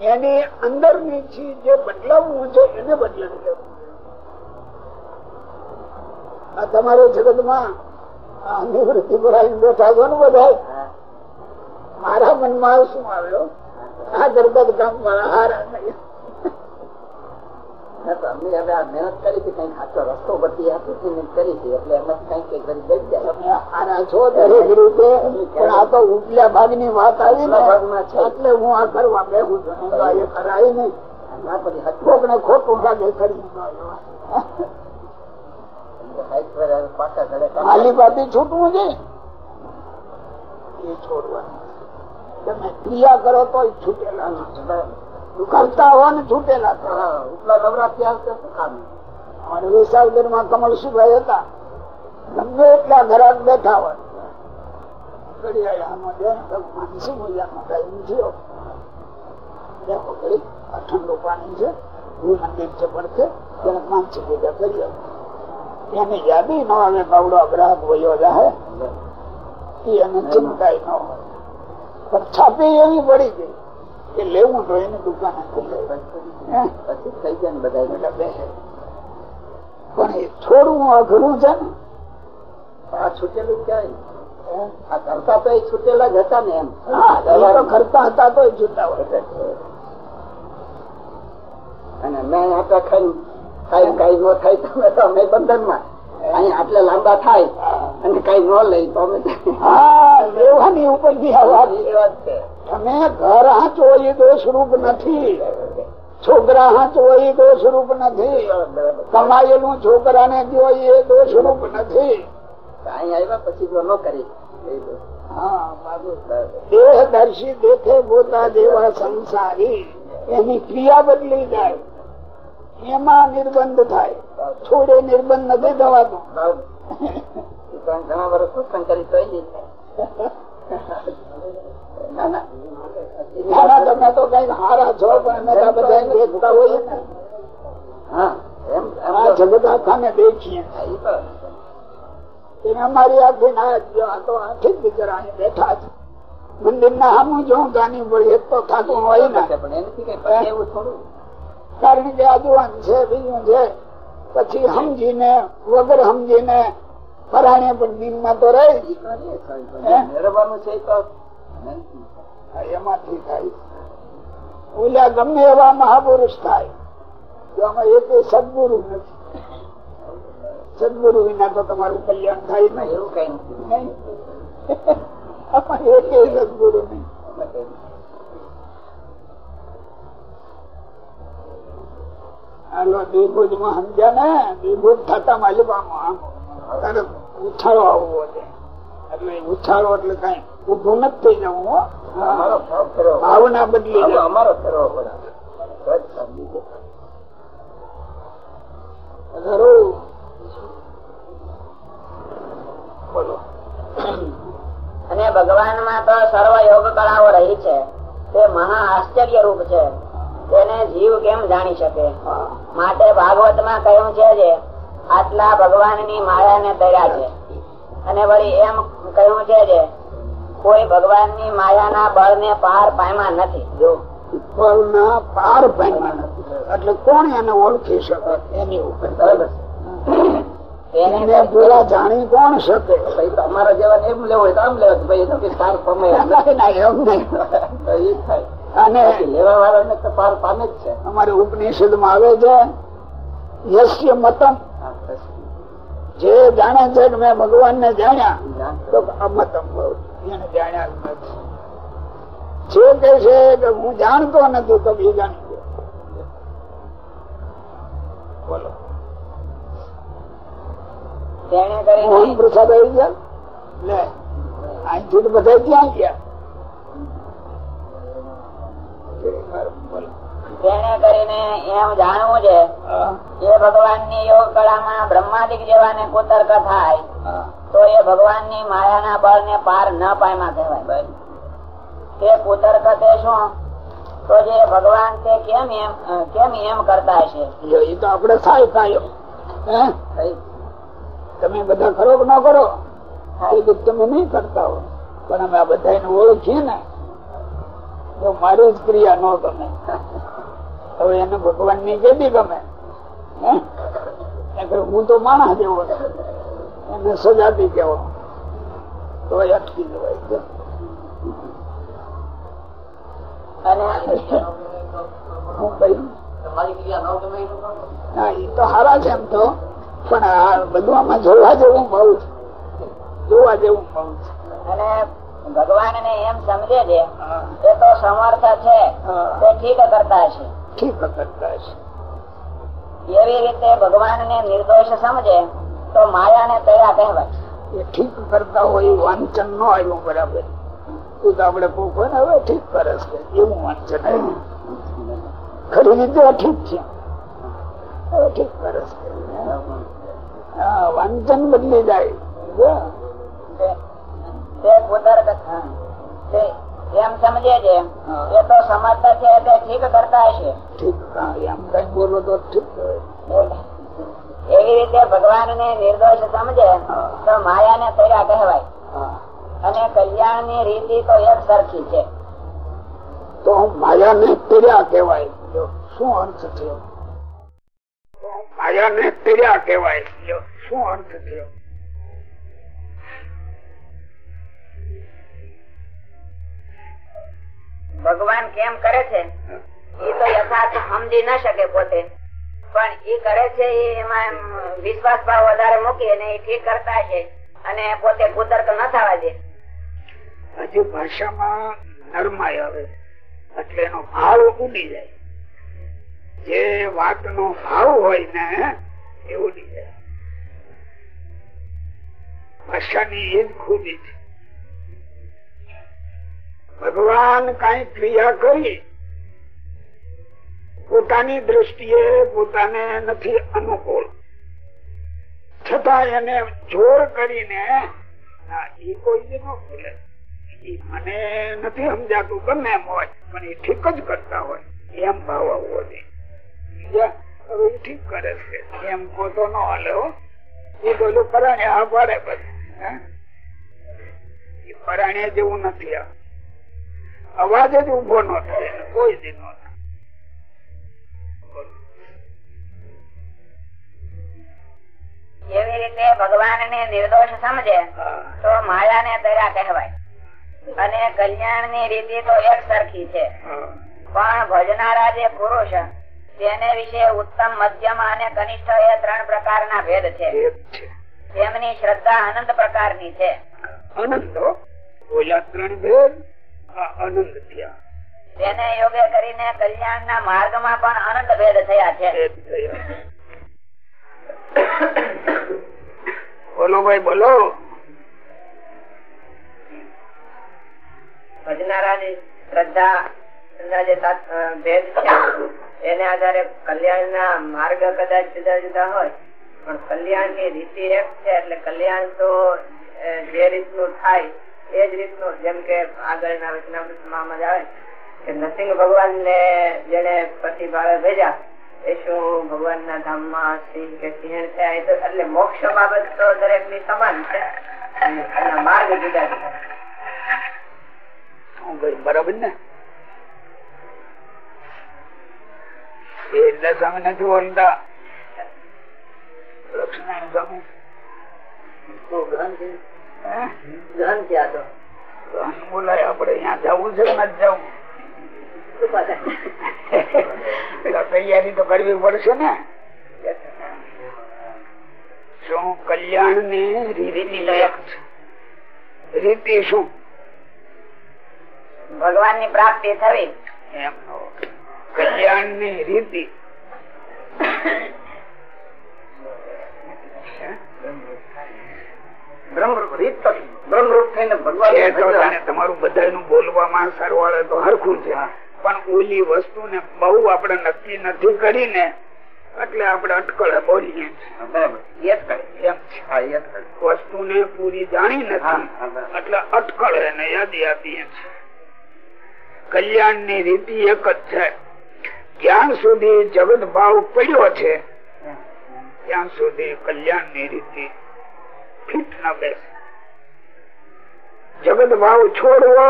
એની અંદરની ચીજ જે બદલાવવું છે, એને બદલાવી દેવું આ તમારે જગતમાં નિવૃત્તિ ભરાઈ બેઠા છો ને બધા મારા મનમાં શું આવ્યો? આ કરતા કામ મારા હારા નહીં. અમે હવે આ મહેનત કરી હતી કંઈક સાચો રસ્તો બધી આપી કરી હતી એટલે એમાં કંઈક કંઈક કરી જઈ જાય. આના છો દરેક રીતે પણ આ તો ઉપલા ભાગની વાત આવી ને એટલે હું આ કરવા બેહું છું. એ કરાય નહીં. ના પછી કોક ને ખોટું લાગે કરી ઘરે ખાલી પાતી છૂટવું છે? એ છોડવાનું. તમે ક્રિયા કરો તો છૂટેલા કરતા હો ને છૂટેલા ઉપલા અમારે વિશાલગરમાં કમલસિંહભાઈ હતા. ગમે એટલા ઘરાક બેઠા હોય. ઠંડુ પાણી છે મંદિર છે પડખે તેને માનસી પૂજા કરી એની યાદી નો અને બાવડો ગ્રાહક વયો જાહે. એને ચિંતા ન હોય. પણ છાપી એવી પડી ગઈ. કે લેવું જોઈએ ને દુકાન પછી થઈ જાય ને બધા પણ એ થોડું અઘરું છે ને. આ છૂટેલું ક્યાંય? આ કરતા તો એ છૂટેલા જ હતા ને એમ. હા એ તો કરતા હતા તો છૂટા હોય. અને મેં આટલા ખાઈ ખાઈ કઈ ન થાય તમે તો અમે બંધનમાં અહીં આટલા લાંબા થાય અને કઈ ન લઈ તો અમે હા લેવાની ઉપરથી આ વાત એ વાત છે. તમે ઘર હાચો એ દોષ રૂપ નથી. છોકરા હાચો એ દોષ રૂપ નથી. કમાયેલું છોકરાને દો એ દોષ રૂપ નથી. અહીં આવ્યા પછી જો ન કરી. દેહદર્શી દેખે પોતા દેવા સંસારી. એની ક્રિયા બદલી જાય. એમાં નિર્બંધ થાય. છોડે નિર્બંધ નથી થવાતું ઘણા વર્ષ સત્સંગ કરી તો એ ના તમે તો કઈ હારા છો પણ અમે બધા દેખતા હોઈએ ને. હા એમ એમ જગત આખાને દેખીએ. એને અમારી આખી ના જો આ તો આખી જ બિચારા બેઠા છે. મંદિર ના સામું જોઉં ગાની એક તો થાકું હોય ને. કારણ કે આજુવાન છે બીજું છે. પછી સમજીને વગર સમજીને પરાણે પણ નિમમાં તો રહી. એમાંથી થાય. ઓલા ગમે એવા મહાપુરુષ થાય. આમાં એક સદગુરુ નથી. સદગુરુ વિના તો તમારું કલ્યાણ થાય નહીં. એવું કઈ નહીં. આમાં એક સદગુરુ નહીં. હાલો દ્વિભુજમાં સમજ્યા ને? દ્વિભુજ થતા માલિકામાં. તરત ઉછાળો આવવો છે એટલે ઉછાળો એટલે કઈ ઉભું નથી થઈ જવું હો. અમારો ભાવ ફેરવો પડે. ભાવના બદલી જાય. અમારો ફેરવો પડે. બોલો અને ભગવાનમાં તો સર્વ યોગ કળાઓ રહી છે તે મહા આશ્ચર્ય રૂપ છે તેને જીવ કેમ જાણી શકે માટે ભાગવતમાં કહ્યું છે જે આટલા ભગવાનની માયા ને તર્યા છે. અને વળી એમ કહ્યું છે કોઈ ભગવાનની માયા ના બળ ને પાર પામ્યા નથી. જો બળના પાર પામ્યા નથી. એટલે કોણ એને ઓળખી શકે? એની ઉપર. બરાબર. એને પેલા જાણી કોણ શકે? અમારા જેવા એમ લેવો હોય તો આમ લેવા ભાઈ પાર પામે. ના, ના, એમ નહીં. થાય. અને લેવા વાળાને તો પાર પામે જ છે. અમારે ઉપનિષદમાં આવે છે યશ્ય મતમ. જે જાણે છે કે મેં ભગવાન ને જાણ્યા તો અમતમ એને જાણ્યા જે કહે છે કે હું જાણતો નથી તો બી જાણી ગયો. બોલો. તેને મોહન કરીને પ્રસાદ આવી ગયા? લે અહીંથી તો બધા ત્યાં ગયા? બોલો. તેને કરીને એમ જાણવું છે. એ ભગવાનની યોગ કળામાં બ્રહ્માદિક જેવાને કુતર્ક થાય તો એ ભગવાનની માયાના બળ ને પાર ન પામ્યા કહેવાય. તે કુતર્ક તે શું? તો જે ભગવાન તે કેમ એમ કેમ એમ કરતા હશે? એ તો આપડે થાય થાય. તમે બધા કરો કે ન કરો એ તમે નહીં કરતા હો. પણ અમે આ બધા ઓળખીએ ને તો મારી જ ક્રિયા ન ગમે. હવે એને ભગવાનની કેદી ગમે. હે? તો માણસ જેવો. એને સજાતી કેવો. તો અટકી જવાય એ તો હારા છે એમ તો. પણ આ બધું આમાં જોવા જેવું બહુ છે. જોવા જેવું બહુ છે. અને ભગવાન ને એમ સમજે છે એ તો સમર્થ છે તે ઠીક કરતા છે ઠીક કરતા છે એવી રીતે ભગવાન ને નિર્દોષ સમજે તો માયા ને તૈયાર કહેવાય ઠીક કરતા હોય વાંચન ન આવ્યું બરાબર. તું તો આપડે કોઈ ને હવે ઠીક કરે છે. એવું વાંચન આવ્યું. ખરી રીતે ઠીક છે. હવે ઠીક કરે છે. વાંચન બદલી જાય. તે- તે એમ સમજે છે. એ તો સમજતા છે એટલે ઠીક કરતા હશે. એમ કઈ બોલો તો ઠીક એવી રીતે ભગવાન ને નિર્દોષ સમજે તો માયા ને તૈયાર કહેવાય અને કલ્યાણની રીતિ તો એક સરખી છે. તો માયા ને તિર્યા કહેવાય. શું અર્થ થયો? માયા ને તિર્યા કહેવાય શું અર્થ થયો? ભગવાન કેમ કરે છે? એ તો યથાર્થ સમજી ન શકે પોતે. પણ એ કરે છે એમાં વિશ્વાસ ભાવ વધારે મૂકી અને એ ઠીક કરતા છે. અને પોતે કુતર્ક ન થવા દે. હજી ભાષામાં નરમાય આવે. એટલે એનો ભાવ ઉડી જાય. જે વાત નો ભાવ હોય ને, એ ઉડી જાય. ભાષાની એ ખૂબી છે. ભગવાન કઈ ક્રિયા કરી, પોતાની દ્રષ્ટિએ પોતાને નથી અનુકૂળ. છતાં એને જોર કરીને એ કોઈ બોલે મને નથી સમજાતું, ગમે એમ હોય, પણ એ ઠીક જ કરતા હોય, એમ ભાવ આવવો જોઈએ. ઠીક કરે છે. એમ કોતો ન હાલે હો. એ બોલું પરાણે આ પાડે બસ. પરાણે જેવું નથી આ. અવાજ જ ઊભો ન થાય. કોઈ દી ન એવી રીતે ભગવાન ને નિર્દોષ સમજે તો માયા ને દયા કહેવાય. અને કલ્યાણની રીતિ તો એક સરખી છે. પણ ભજનારા જે પુરુષ તેને વિશે ઉત્તમ મધ્યમ અને કનિષ્ઠ એ ત્રણ પ્રકારના ભેદ છે. તેમની શ્રદ્ધા અનંત પ્રકારની છે. અનંત ત્રણ ભેદ? આનંદ થયા. તેને યોગ્ય કરીને કલ્યાણ ના માર્ગમાં પણ અનંત ભેદ થયા છે. બોલો ભાઈ બોલો. ભજનારાની શ્રદ્ધા જે ભેદ છે એને આધારે કલ્યાણ ના માર્ગ કદાચ જુદા જુદા હોય પણ કલ્યાણની રીતિ એક છે એટલે કલ્યાણ તો જે રીતનું થાય એ જ રીતનું જેમ કે આગળના વચનામૃતમાં આવે કે નરસિંહ ભગવાન ને જેને પ્રતિભાવે ભેજા, એ શું ભગવાન ના ધામમાં સિંહ કે સિંહ થયા એટલે મોક્ષ બાબત તો દરેકની સમાન છે. એના માર્ગ જુદા જુદા બરાબર ને? એ સામે નથી બોલતા. લક્ષ્મણ સ્વામી હે? ગહન તો તો બોલાય આપડે અહીંયા જવું છે કે જવું? તૈયારી તો કરવી પડશે ને. શું કલ્યાણની રીતિ લાયક છે? રીતિ શું? ભગવાનની પ્રાપ્તિ થવી. એમ. કલ્યાણની રીતિ. તમારું બધાનું બોલવામાં સરવાળે તો હરખું છે. પણ ઓલી વસ્તુ ને બહુ આપણે નક્કી નથી કરીને એટલે આપણે અટકળે બોલીએ વસ્તુ વસ્તુને પૂરી જાણી નથી. એટલે અટકળે ને યાદી આપીએ છીએ. કલ્યાણની રીતિ એક જ છે. જ્યાં સુધી જગત ભાવ પડ્યો છે ત્યાં સુધી કલ્યાણની રીતિ ફિટ ન બેસે જગત ભાવ છોડવો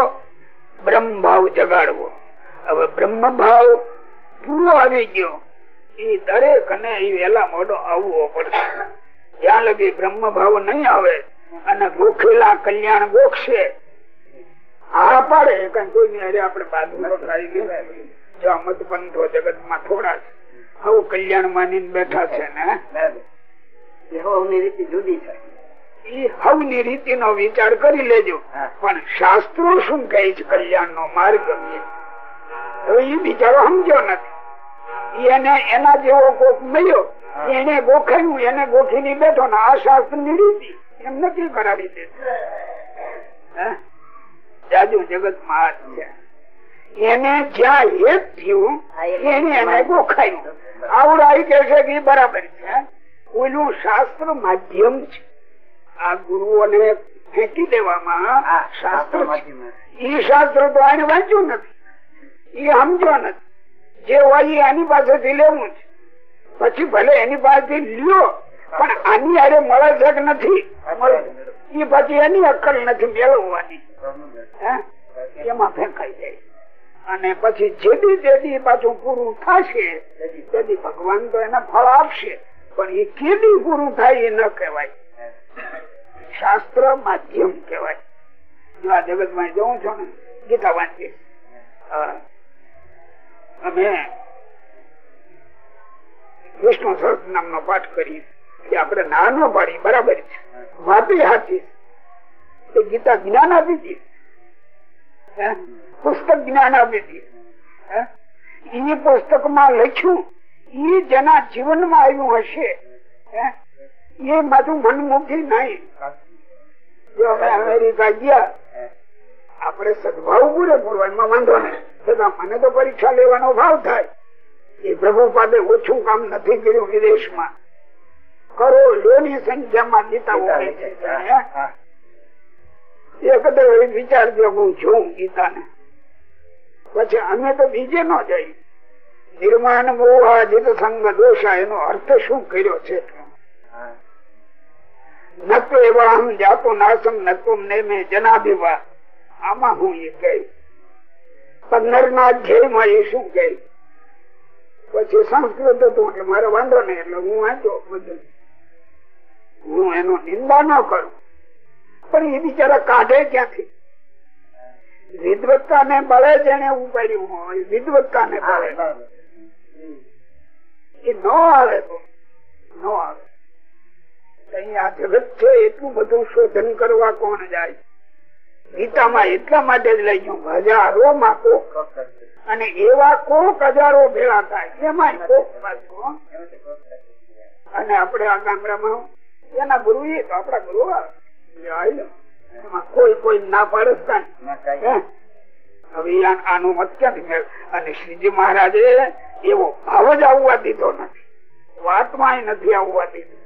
બ્રહ્મ ભાવ જગાડવો. હવે બ્રહ્મ ભાવ પૂરો આવી ગયો. એ દરેક ને એ વેલા મોડો આવવો પડશે. જ્યાં લગી બ્રહ્મ ભાવ નહીં આવે અને ગોખેલા કલ્યાણ ગોખશે હા પાડે. કઈ કોઈ અરે આપડે બાજુ જો મત જગતમાં થોડા છે, આવું કલ્યાણ માની બેઠા છે ને? એવો રીતિ જુદી છે. હવની રીતિ નો વિચાર કરી લેજો. પણ શાસ્ત્રો શું કહે છે કલ્યાણ નો માર્ગ? હવે એ બિચારો સમજ્યો નથી. એને એના જેવો કોક મળ્યો. એને ગોખાયું એને ગોખીને બેઠો ને આ શાસ્ત્રની રીતિ. એમ નથી કરાવી દે. જાજુ જગતમાં છે. એને જ્યાં હેત થયું એને એને ગોખાયું. આવડાવી કે છે કે બરાબર છે. ઓલું શાસ્ત્ર માધ્યમ છે. આ ગુરુઓને ફેંકી દેવામાં આ શાસ્ત્ર. ઈ શાસ્ત્ર તો આને વાંચ્યું નથી. ઈ સમજો નથી. જે હોય એની આની પાસેથી લેવું છે. પછી ભલે એની પાસેથી લ્યો પણ આની હારે મળે કે નથી. એ પછી એની અક્કલ નથી મેળવવાની. હે? એમાં ફેંકાઈ જાય. અને પછી જેદી જેદી પાછું પૂરું થશે તેથી ભગવાન તો એને ફળ આપશે. પણ એ કેદી પૂરું થાય એ ન કહેવાય. શાસ્ત્ર માધ્યમ કહેવાય. જો આ જગતમાં જવું છો ને, ગીતા વાંચીએ અમે વિષ્ણુ સહસ્ર નામનો પાઠ કરીએ. કે આપણે નાનો પાડી, બરાબર છે. વાપી હાથી ગીતા જ્ઞાન આપી હતી? પુસ્તક જ્ઞાન આપી હતી. હે? ઈ પુસ્તકમાં લખ્યું એ જેના જીવનમાં આવ્યું હશે. એ બધું મનમુખી નહીં. જો હવે અમેરિકા ગયા આપણે સદભાવ પૂરેપૂરો એમાં વાંધો નહીં. છતાં મને તો પરીક્ષા લેવાનો ભાવ થાય. એ પ્રભુપાદે ઓછું કામ નથી કર્યું વિદેશમાં. કરોડોની સંખ્યામાં ગીતા વેચે છે, એ તો વિચારજો હું જોઉં ગીતાને. પછી અમે તો બીજે ન જઈ. નિર્માણ મોહાજિત સંગ દોષા એનો અર્થ શું કર્યો છે? નતો એવા હમ જાતો નાસમ નતો ને મેં જનાભિવા આમાં હું એ કહી પંદર ના અધ્યાયમાં એ શું કહી? પછી સંસ્કૃત હતું એટલે મારે વાંધો નહીં એટલે હું વાંચો બધું. હું એનો નિંદા ન કરું. પણ એ બિચારા કાઢે ક્યાંથી? વિદવત્તા ને બળે જેને ઉપાડ્યું હોય વિદવત્તા ને બળે એ ન આવે તો ન આવે. આ જગત છે એટલું બધું શોધન કરવા કોણ જાય? ગીતામાં એટલા માટે જ લઈ ગયું હજારો માં કોક અને એવા કોક હજારો ભેળા થાય. એમાં અને આપણે આ ગામડામાં એના ગુરુ એ તો આપડા ગુરુ એમાં કોઈ કોઈ ના પાડતા હવે આનું મત ક્યાંથી મેળ? અને શ્રીજી મહારાજે એવો ભાવ જ આવવા દીધો નથી. વાતમાં નથી આવવા દીધું.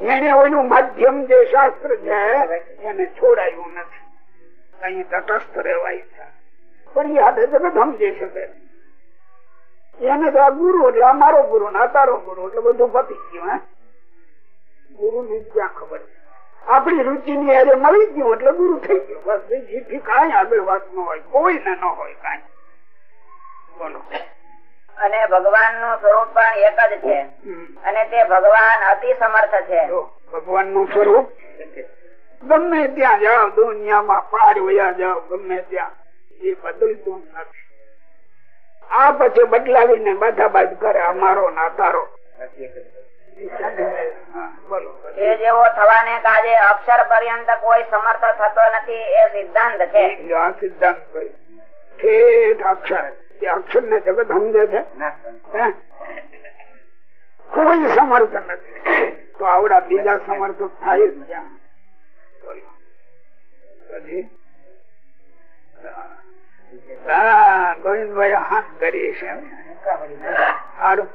એને ઓલું માધ્યમ જે શાસ્ત્ર છે એને છોડાયું નથી. અહીં તટસ્થ રહેવાય છે. પણ એ હાથે તમે સમજી શકે. એને તો આ ગુરુ એટલે અમારો ગુરુ ને તારો ગુરુ એટલે બધું પતી ગયું હે? ગુરુ ની ક્યાં ખબર? છે આપણી રુચિ ની હારે મળી ગયું એટલે ગુરુ થઈ ગયું. બસ બીજી કઈ આગળ વાત ન હોય. કોઈ ને ન હોય કઈ. બોલો. અને ભગવાનનું સ્વરૂપ પણ એક જ છે. અને તે ભગવાન અતિ સમર્થ છે. ભગવાનનું સ્વરૂપ? ગમે ત્યાં જાઓ દુનિયામાં પાર વયા જાઓ ગમે ત્યાં. એ બદલતું નથી. આ પછી બદલાવીને બધા બાદ કરે અમારો ના તારો એ જેવો થવાને કાજે અક્ષર પર્યંત કોઈ સમર્થ થતો નથી એ સિદ્ધાંત છે. સિદ્ધાંત ઠેઠ અક્ષર. એ અક્ષર ને જગત સમજે છે? કોઈ સમર્થ નથી. તો આવડા બીજા સમર્થક થાય જ ત્યાં ગોવિંદભાઈ હાથ કરી છે. સારું